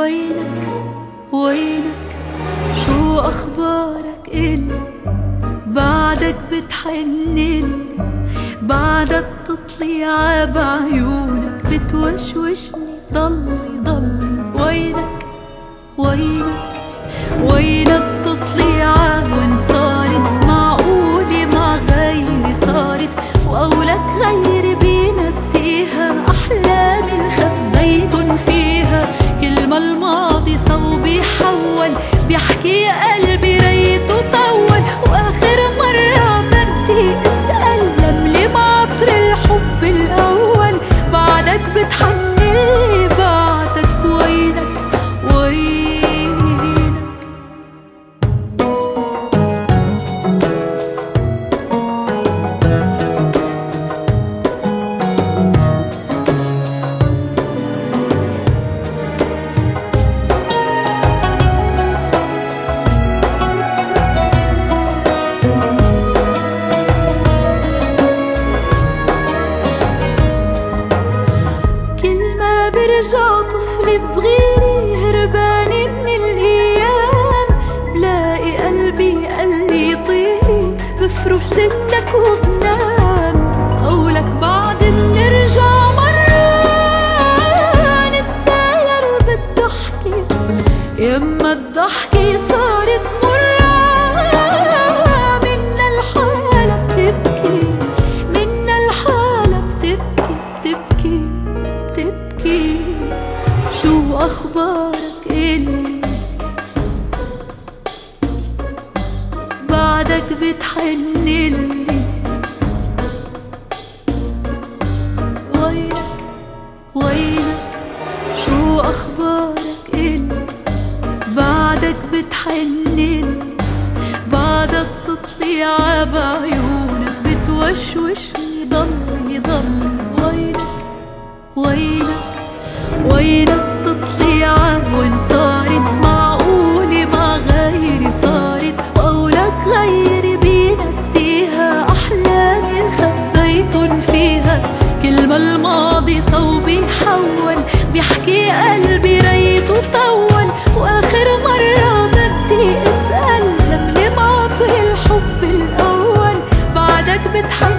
وينك؟ وينك؟ شو أخبارك إلي بعدك بتحنلي بعدك تطلع بعيونك بتوشوشني ضلي ضلي. وينك؟ وينك؟ وينك تطلع وين صارت؟ معقولة مع غيري صارت؟ وقولك غيري ما الماضي صوب يحول بيحكي قلبي ريته طول وآخر مرة برجع طفل صغير هربانة من الأيام. بلاقي قلبي قلبي طيري بفرش سنك وبنام. قولك بعد بنرجع مرة نتساير بالضحكة يما الضحكة شو أخبارك إلي؟ بعدك بتحنلي وينك وينك شو أخبارك إلي؟ بعدك بتحنلي بعدك تطلع بعيونك ما الماضي صوبي حول بيحكي قلبي ريت طول. وآخر مرة بدي إسأل لملم عطيه الحب الأول. بعدك بتحول